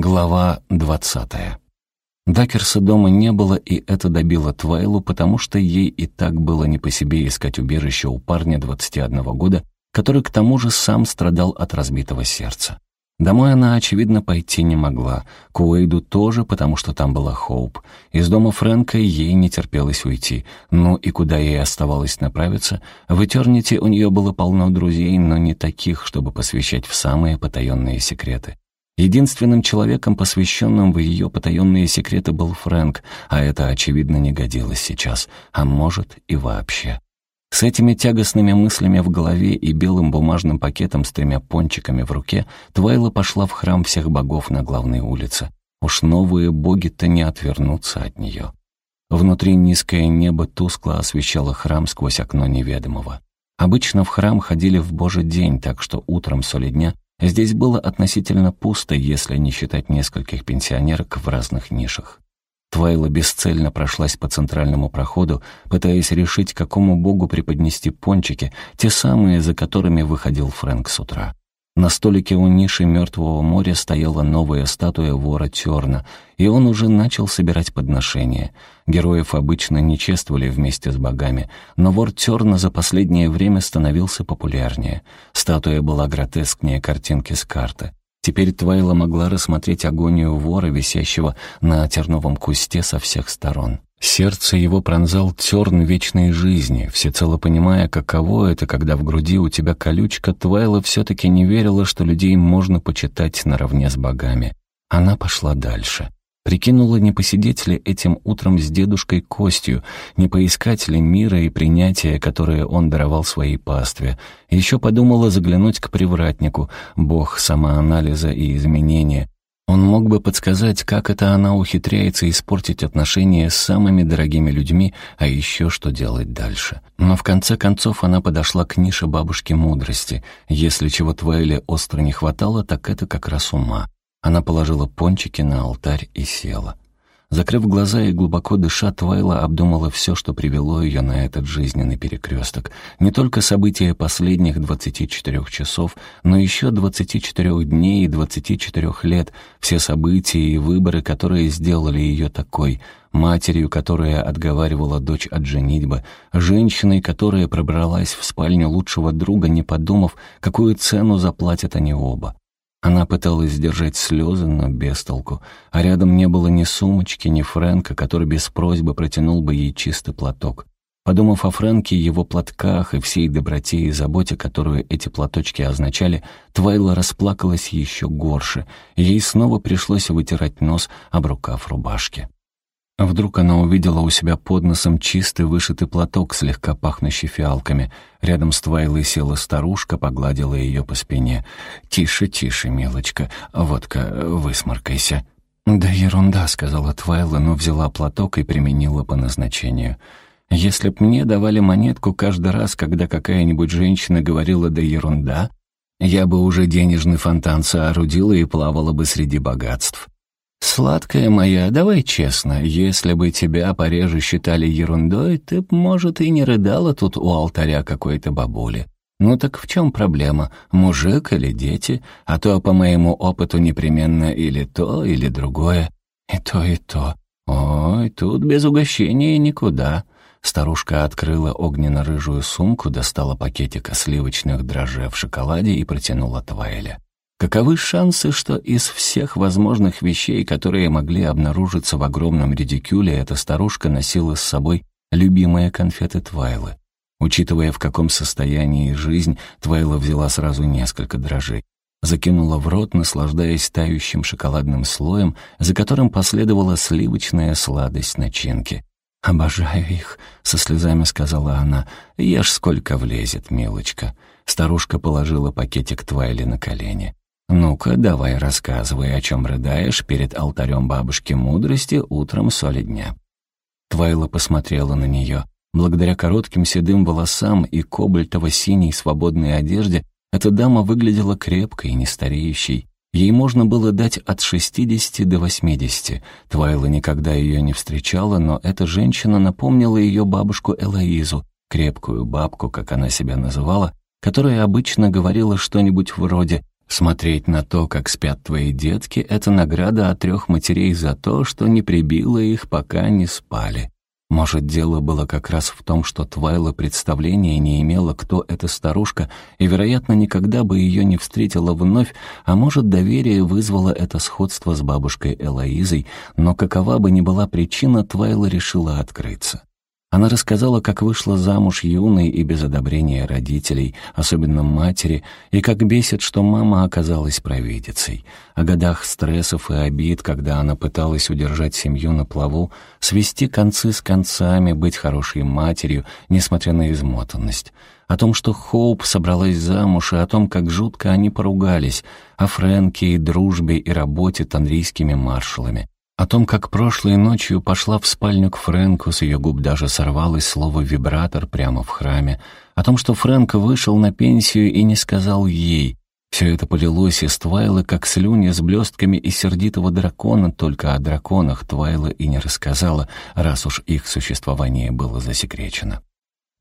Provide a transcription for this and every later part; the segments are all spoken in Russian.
Глава двадцатая. Дакерса дома не было, и это добило Твайлу, потому что ей и так было не по себе искать убежище у парня 21 года, который к тому же сам страдал от разбитого сердца. Домой она, очевидно, пойти не могла. К Уэйду тоже, потому что там была Хоуп. Из дома Фрэнка ей не терпелось уйти. Ну и куда ей оставалось направиться? В Этернити у нее было полно друзей, но не таких, чтобы посвящать в самые потаенные секреты. Единственным человеком, посвященным в ее потаенные секреты, был Фрэнк, а это, очевидно, не годилось сейчас, а может и вообще. С этими тягостными мыслями в голове и белым бумажным пакетом с тремя пончиками в руке Твайла пошла в храм всех богов на главной улице. Уж новые боги-то не отвернутся от нее. Внутри низкое небо тускло освещало храм сквозь окно неведомого. Обычно в храм ходили в Божий день, так что утром соли дня Здесь было относительно пусто, если не считать нескольких пенсионерок в разных нишах. Твайла бесцельно прошлась по центральному проходу, пытаясь решить, какому богу преподнести пончики, те самые, за которыми выходил Фрэнк с утра. На столике у ниши Мертвого моря стояла новая статуя вора Терна, и он уже начал собирать подношения. Героев обычно не чествовали вместе с богами, но вор Терна за последнее время становился популярнее. Статуя была гротескнее картинки с карты. Теперь Твайла могла рассмотреть агонию вора, висящего на терновом кусте со всех сторон. Сердце его пронзал терн вечной жизни, всецело понимая, каково это, когда в груди у тебя колючка, Твайла все-таки не верила, что людей можно почитать наравне с богами. Она пошла дальше. Прикинула, не посидеть ли этим утром с дедушкой Костью, не поискать ли мира и принятия, которое он даровал своей пастве. Еще подумала заглянуть к привратнику, бог самоанализа и изменения, он мог бы подсказать, как это она ухитряется испортить отношения с самыми дорогими людьми, а еще что делать дальше. Но в конце концов она подошла к нише бабушки мудрости. Если чего Твайле остро не хватало, так это как раз ума. Она положила пончики на алтарь и села. Закрыв глаза и глубоко дыша, Твайла обдумала все, что привело ее на этот жизненный перекресток. Не только события последних 24 часов, но еще 24 дней и 24 лет, все события и выборы, которые сделали ее такой, матерью, которая отговаривала дочь от женитьбы, женщиной, которая пробралась в спальню лучшего друга, не подумав, какую цену заплатят они оба. Она пыталась сдержать слезы, но без толку. А рядом не было ни сумочки, ни Фрэнка, который без просьбы протянул бы ей чистый платок. Подумав о Фрэнке, его платках и всей доброте и заботе, которую эти платочки означали, Твайла расплакалась еще горше, ей снова пришлось вытирать нос об рукав рубашки. А вдруг она увидела у себя под носом чистый вышитый платок, слегка пахнущий фиалками. Рядом с Твайлой села старушка, погладила ее по спине. «Тише, тише, милочка, водка, высморкайся». «Да ерунда», — сказала Твайла, но взяла платок и применила по назначению. «Если б мне давали монетку каждый раз, когда какая-нибудь женщина говорила «да ерунда», я бы уже денежный фонтан соорудила и плавала бы среди богатств». «Сладкая моя, давай честно, если бы тебя пореже считали ерундой, ты б, может, и не рыдала тут у алтаря какой-то бабули. Ну так в чем проблема, мужик или дети? А то, по моему опыту, непременно или то, или другое. И то, и то. Ой, тут без угощения никуда». Старушка открыла огненно-рыжую сумку, достала пакетик сливочных дрожжей в шоколаде и протянула Твайля. Каковы шансы, что из всех возможных вещей, которые могли обнаружиться в огромном редикюле, эта старушка носила с собой любимые конфеты Твайлы? Учитывая, в каком состоянии жизнь, Твайла взяла сразу несколько дрожжей. Закинула в рот, наслаждаясь тающим шоколадным слоем, за которым последовала сливочная сладость начинки. «Обожаю их», — со слезами сказала она. «Ешь сколько влезет, милочка». Старушка положила пакетик Твайли на колени. «Ну-ка, давай рассказывай, о чем рыдаешь перед алтарем бабушки мудрости утром соли дня». Твайла посмотрела на нее. Благодаря коротким седым волосам и кобальтово-синей свободной одежде эта дама выглядела крепкой и нестареющей. Ей можно было дать от 60 до 80. Твайла никогда ее не встречала, но эта женщина напомнила ее бабушку Элоизу, крепкую бабку, как она себя называла, которая обычно говорила что-нибудь вроде Смотреть на то, как спят твои детки, это награда от трех матерей за то, что не прибило их, пока не спали. Может, дело было как раз в том, что Твайла представления не имела, кто эта старушка, и, вероятно, никогда бы ее не встретила вновь, а может, доверие вызвало это сходство с бабушкой Элоизой, но какова бы ни была причина, Твайла решила открыться. Она рассказала, как вышла замуж юной и без одобрения родителей, особенно матери, и как бесит, что мама оказалась провидицей, о годах стрессов и обид, когда она пыталась удержать семью на плаву, свести концы с концами, быть хорошей матерью, несмотря на измотанность, о том, что Хоуп собралась замуж, и о том, как жутко они поругались, о Фрэнке и дружбе и работе танрийскими маршалами, о том, как прошлой ночью пошла в спальню к Фрэнку, с ее губ даже сорвалось слово «вибратор» прямо в храме, о том, что Фрэнк вышел на пенсию и не сказал ей. Все это полилось из Твайла, как слюни с блестками и сердитого дракона, только о драконах Твайла и не рассказала, раз уж их существование было засекречено.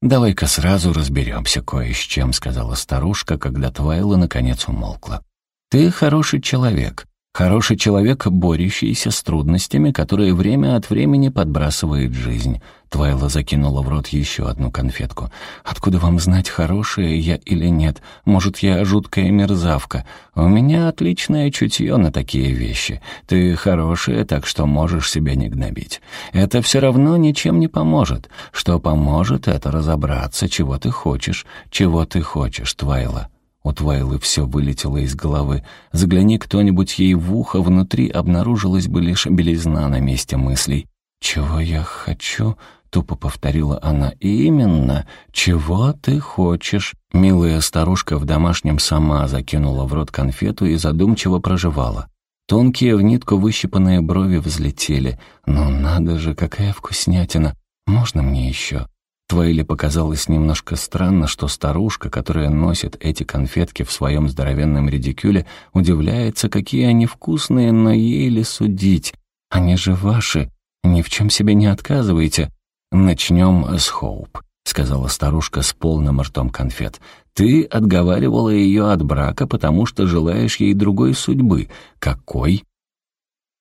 «Давай-ка сразу разберемся кое с чем», — сказала старушка, когда Твайла наконец умолкла. «Ты хороший человек, Хороший человек, борющийся с трудностями, которые время от времени подбрасывает жизнь. Твайла закинула в рот еще одну конфетку. «Откуда вам знать, хорошая я или нет? Может, я жуткая мерзавка? У меня отличное чутье на такие вещи. Ты хорошая, так что можешь себя не гнобить. Это все равно ничем не поможет. Что поможет, это разобраться, чего ты хочешь, чего ты хочешь, Твайла». У Твайлы все вылетело из головы. Загляни кто-нибудь ей в ухо, внутри обнаружилась бы лишь белизна на месте мыслей. «Чего я хочу?» — тупо повторила она. «Именно. Чего ты хочешь?» Милая старушка в домашнем сама закинула в рот конфету и задумчиво проживала. Тонкие в нитку выщипанные брови взлетели. «Ну надо же, какая вкуснятина! Можно мне еще?» Твоили показалось немножко странно, что старушка, которая носит эти конфетки в своем здоровенном редикюле, удивляется, какие они вкусные, но ей ли судить? Они же ваши, ни в чем себе не отказывайте. Начнем с Хоуп, сказала старушка с полным ртом конфет. Ты отговаривала ее от брака, потому что желаешь ей другой судьбы. Какой?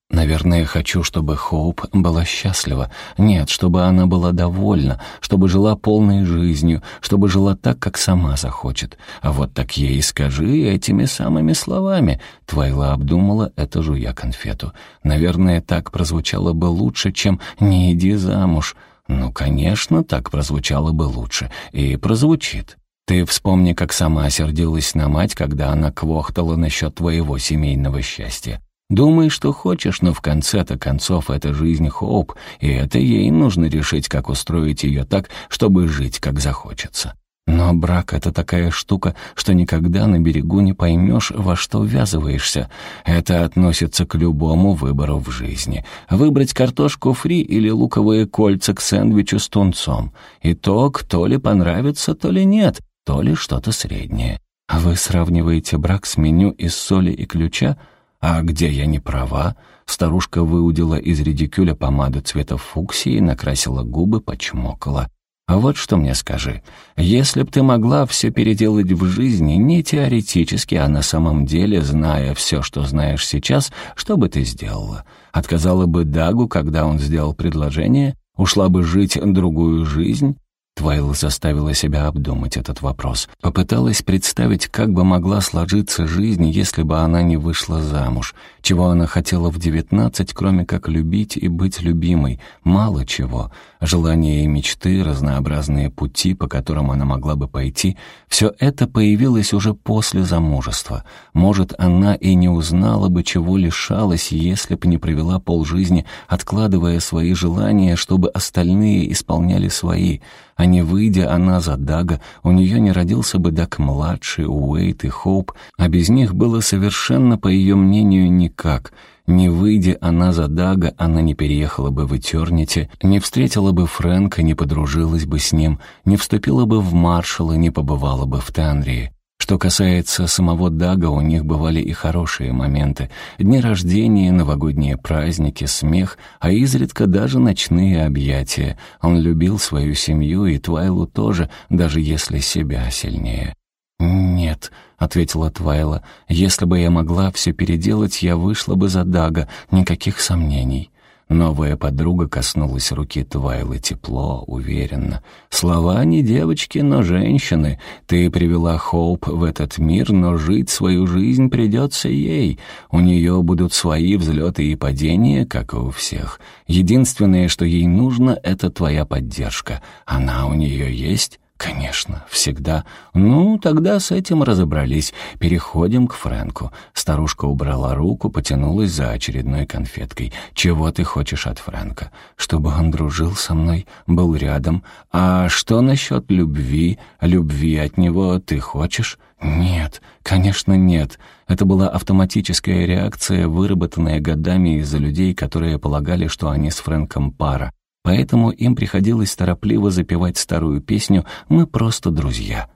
Наверное, хочу, чтобы Хоуп была счастлива. Нет, чтобы она была довольна, чтобы жила полной жизнью, чтобы жила так, как сама захочет. А вот так ей скажи этими самыми словами. Твайла обдумала это, жуя конфету. Наверное, так прозвучало бы лучше, чем «не иди замуж». Ну, конечно, так прозвучало бы лучше. И прозвучит. Ты вспомни, как сама сердилась на мать, когда она квохтала насчет твоего семейного счастья. Думай, что хочешь, но в конце-то концов это жизнь Хоуп, и это ей нужно решить, как устроить ее так, чтобы жить, как захочется. Но брак — это такая штука, что никогда на берегу не поймешь, во что ввязываешься. Это относится к любому выбору в жизни. Выбрать картошку фри или луковые кольца к сэндвичу с тунцом. Итог то ли понравится, то ли нет, то ли что-то среднее. Вы сравниваете брак с меню из соли и ключа — а где я не права? Старушка выудила из редикюля помаду цвета фуксии, накрасила губы, почмокала. А вот что мне скажи. Если б ты могла все переделать в жизни, не теоретически, а на самом деле, зная все, что знаешь сейчас, что бы ты сделала? Отказала бы Дагу, когда он сделал предложение? Ушла бы жить другую жизнь? Твайл заставила себя обдумать этот вопрос. Попыталась представить, как бы могла сложиться жизнь, если бы она не вышла замуж. Чего она хотела в девятнадцать, кроме как любить и быть любимой? Мало чего. Желания и мечты, разнообразные пути, по которым она могла бы пойти, все это появилось уже после замужества. Может, она и не узнала бы, чего лишалась, если бы не провела полжизни, откладывая свои желания, чтобы остальные исполняли свои — а не выйдя она за Дага, у нее не родился бы Даг-младший, Уэйт и Хоуп, а без них было совершенно, по ее мнению, никак. Не выйдя она за Дага, она не переехала бы в Этернити, не встретила бы Фрэнка, не подружилась бы с ним, не вступила бы в маршала, не побывала бы в Танрии. Что касается самого Дага, у них бывали и хорошие моменты. Дни рождения, новогодние праздники, смех, а изредка даже ночные объятия. Он любил свою семью и Твайлу тоже, даже если себя сильнее. «Нет», — ответила Твайла, — «если бы я могла все переделать, я вышла бы за Дага, никаких сомнений». Новая подруга коснулась руки Твайлы тепло, уверенно. «Слова не девочки, но женщины. Ты привела Хоуп в этот мир, но жить свою жизнь придется ей. У нее будут свои взлеты и падения, как и у всех. Единственное, что ей нужно, — это твоя поддержка. Она у нее есть?» «Конечно, всегда. Ну, тогда с этим разобрались. Переходим к Фрэнку». Старушка убрала руку, потянулась за очередной конфеткой. «Чего ты хочешь от Фрэнка? Чтобы он дружил со мной, был рядом. А что насчет любви? Любви от него ты хочешь?» «Нет, конечно, нет». Это была автоматическая реакция, выработанная годами из-за людей, которые полагали, что они с Фрэнком пара поэтому им приходилось торопливо запевать старую песню «Мы просто друзья».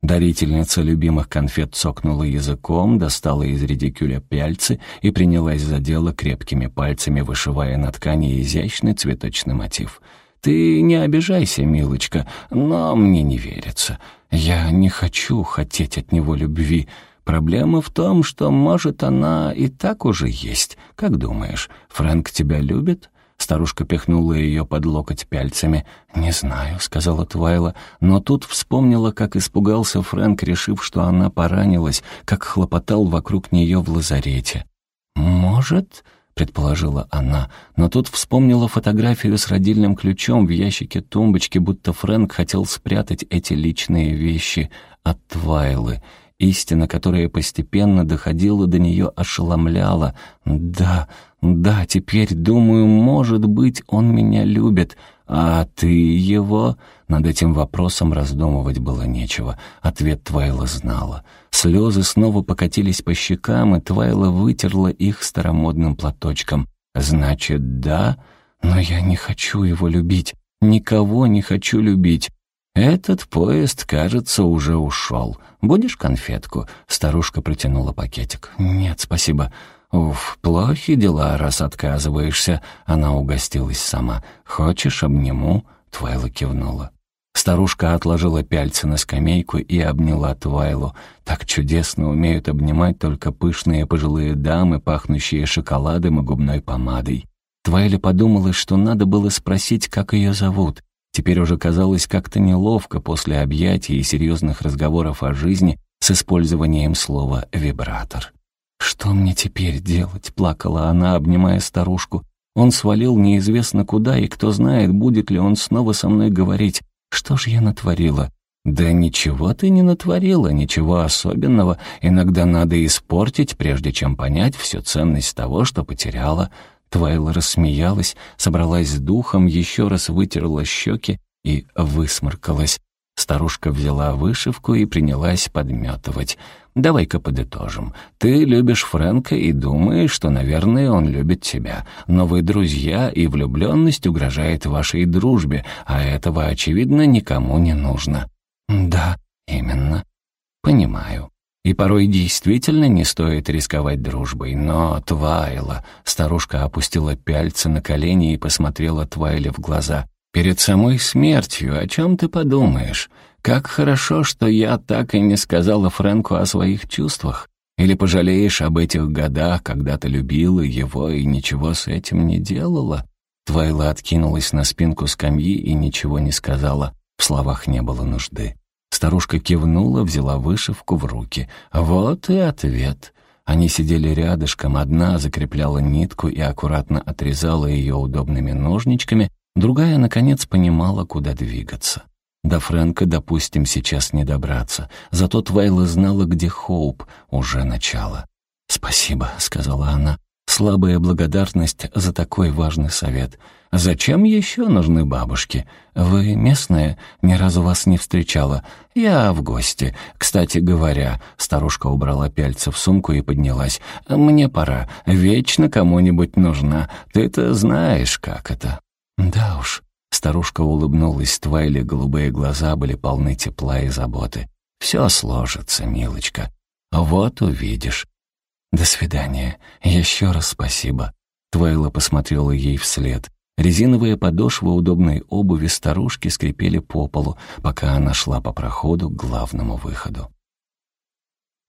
Дарительница любимых конфет цокнула языком, достала из редикюля пяльцы и принялась за дело крепкими пальцами, вышивая на ткани изящный цветочный мотив. «Ты не обижайся, милочка, но мне не верится. Я не хочу хотеть от него любви. Проблема в том, что, может, она и так уже есть. Как думаешь, Фрэнк тебя любит?» Старушка пихнула ее под локоть пяльцами. «Не знаю», — сказала Твайла, но тут вспомнила, как испугался Фрэнк, решив, что она поранилась, как хлопотал вокруг нее в лазарете. «Может...» — предположила она, но тут вспомнила фотографию с родильным ключом в ящике тумбочки, будто Фрэнк хотел спрятать эти личные вещи от Твайлы. Истина, которая постепенно доходила до нее, ошеломляла. «Да, да, теперь, думаю, может быть, он меня любит, а ты его...» Над этим вопросом раздумывать было нечего. Ответ Твайла знала. Слезы снова покатились по щекам, и Твайла вытерла их старомодным платочком. «Значит, да, но я не хочу его любить. Никого не хочу любить. «Этот поезд, кажется, уже ушел. Будешь конфетку?» Старушка протянула пакетик. «Нет, спасибо». «Уф, плохи дела, раз отказываешься». Она угостилась сама. «Хочешь, обниму?» Твайла кивнула. Старушка отложила пяльцы на скамейку и обняла Твайлу. Так чудесно умеют обнимать только пышные пожилые дамы, пахнущие шоколадом и губной помадой. Твайле подумала, что надо было спросить, как ее зовут. Теперь уже казалось как-то неловко после объятий и серьезных разговоров о жизни с использованием слова «вибратор». «Что мне теперь делать?» — плакала она, обнимая старушку. «Он свалил неизвестно куда, и кто знает, будет ли он снова со мной говорить. Что ж я натворила?» «Да ничего ты не натворила, ничего особенного. Иногда надо испортить, прежде чем понять всю ценность того, что потеряла. Твайла рассмеялась, собралась с духом, еще раз вытерла щеки и высморкалась. Старушка взяла вышивку и принялась подметывать. «Давай-ка подытожим. Ты любишь Фрэнка и думаешь, что, наверное, он любит тебя. Но вы друзья, и влюбленность угрожает вашей дружбе, а этого, очевидно, никому не нужно». «Да, именно. Понимаю. И порой действительно не стоит рисковать дружбой. Но, Твайла... Старушка опустила пяльцы на колени и посмотрела Твайле в глаза. «Перед самой смертью о чем ты подумаешь? Как хорошо, что я так и не сказала Фрэнку о своих чувствах. Или пожалеешь об этих годах, когда ты любила его и ничего с этим не делала?» Твайла откинулась на спинку скамьи и ничего не сказала. В словах не было нужды. Старушка кивнула, взяла вышивку в руки. Вот и ответ. Они сидели рядышком, одна закрепляла нитку и аккуратно отрезала ее удобными ножничками, другая, наконец, понимала, куда двигаться. До Фрэнка, допустим, сейчас не добраться, зато Твайла знала, где Хоуп, уже начало. «Спасибо», — сказала она, — «слабая благодарность за такой важный совет. Зачем еще нужны бабушки? Вы местная? Ни разу вас не встречала. Я в гости. Кстати говоря, старушка убрала пяльцы в сумку и поднялась. Мне пора. Вечно кому-нибудь нужна. Ты-то знаешь, как это. Да уж. Старушка улыбнулась, Твайли голубые глаза были полны тепла и заботы. «Все сложится, милочка. Вот увидишь. До свидания. Еще раз спасибо». Твайла посмотрела ей вслед. Резиновые подошвы удобной обуви старушки скрипели по полу, пока она шла по проходу к главному выходу.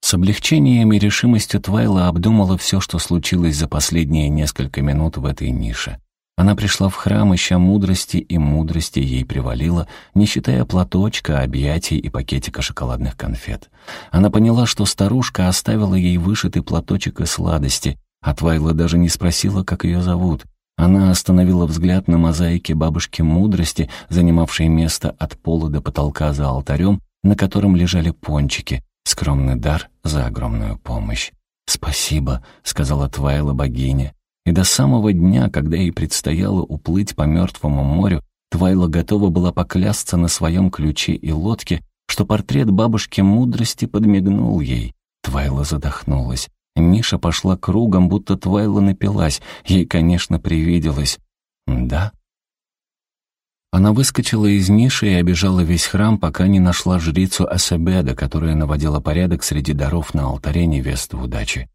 С облегчением и решимостью Твайла обдумала все, что случилось за последние несколько минут в этой нише. Она пришла в храм, ища мудрости, и мудрости ей привалило, не считая платочка, объятий и пакетика шоколадных конфет. Она поняла, что старушка оставила ей вышитый платочек и сладости, а Твайла даже не спросила, как ее зовут. Она остановила взгляд на мозаике бабушки мудрости, занимавшей место от пола до потолка за алтарем, на котором лежали пончики, скромный дар за огромную помощь. «Спасибо», — сказала Твайла богиня. И до самого дня, когда ей предстояло уплыть по мертвому морю, Твайла готова была поклясться на своем ключе и лодке, что портрет бабушки мудрости подмигнул ей. Твайла задохнулась. Ниша пошла кругом, будто Твайла напилась. Ей, конечно, привиделось. «Да?» Она выскочила из ниши и обежала весь храм, пока не нашла жрицу Асабеда, которая наводила порядок среди даров на алтаре невесты удачи.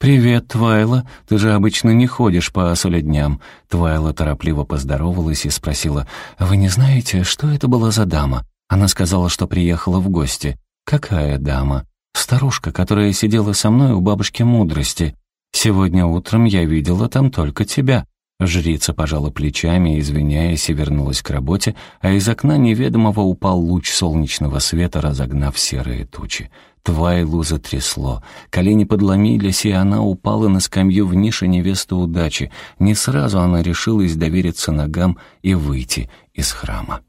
«Привет, Твайла. Ты же обычно не ходишь по солидням». Твайла торопливо поздоровалась и спросила, «Вы не знаете, что это была за дама?» Она сказала, что приехала в гости. «Какая дама?» «Старушка, которая сидела со мной у бабушки мудрости. Сегодня утром я видела там только тебя». Жрица пожала плечами, извиняясь, и вернулась к работе, а из окна неведомого упал луч солнечного света, разогнав серые тучи. Твайлу затрясло. Колени подломились, и она упала на скамью в нише невесты удачи. Не сразу она решилась довериться ногам и выйти из храма.